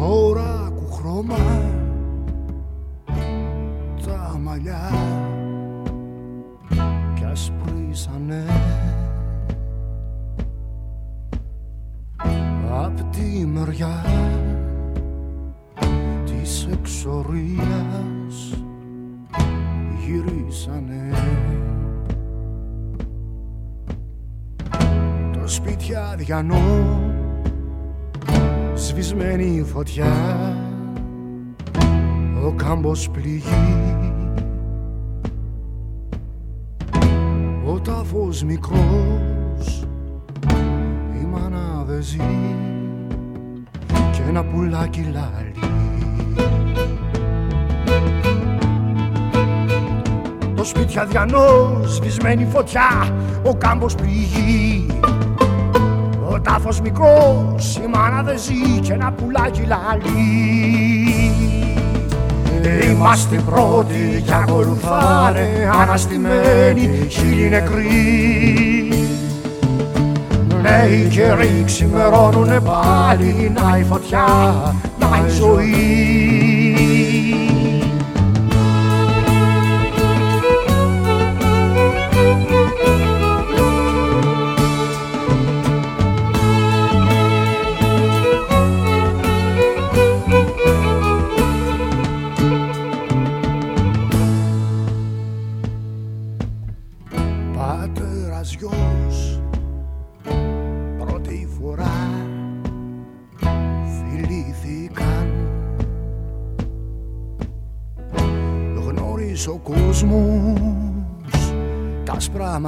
χώρα χρώμα. Τα μαλλιά κι ασπρίσανε απ' τη μεριά της εξορίας γυρίσανε. Το σπίτι αδιανό σβησμένη φωτιά. Ο κάμπος πληγεί. Ο τάφος μικρός. Η μάνα δεν ζει. Και ένα πουλάκι λαλεί Το σπίτι αδιανό, σβησμένη φωτιά, ο κάμπος πληγεί ο τάφος μικρός, η μάνα δεν ζει και ένα πουλάκι λαλεί Είμαστε οι πρώτοι κι ακολουθάνε αναστημένοι χίλιοι νεκροί. Νέοι καιροί ξημερώνουν πάλι να η φωτιά, να η ζωή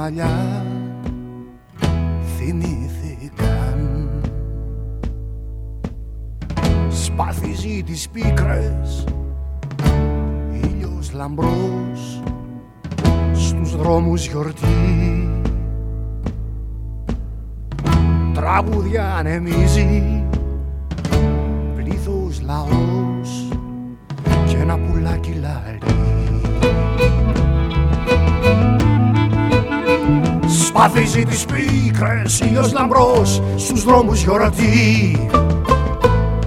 μαλλιά θυμήθηκαν. Σπαθίζει τις πίκρες ήλιος λαμπρός στους δρόμους γιορτής τραγούδια ανεμίζει. Πλήθος λαός και ένα πουλάκι λαλεί Σπαθίζει τις πίκρες, ήλιος λαμπρός στους δρόμους γιορτή.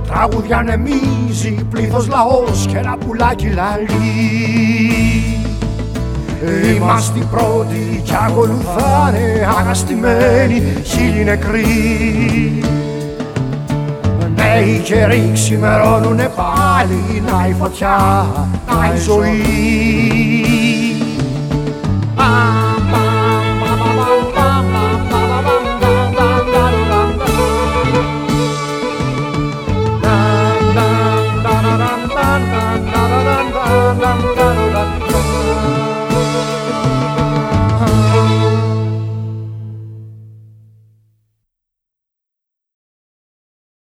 Τραγούδια ανεμίζει, πλήθος λαός και ένα πουλάκι λαλεί Είμαστε οι πρώτοι κι ακολουθάνε αναστημένοι χίλιοι νεκροί. Νέοι καιροί ξημερώνουνε πάλι να η φωτιά, να η ζωή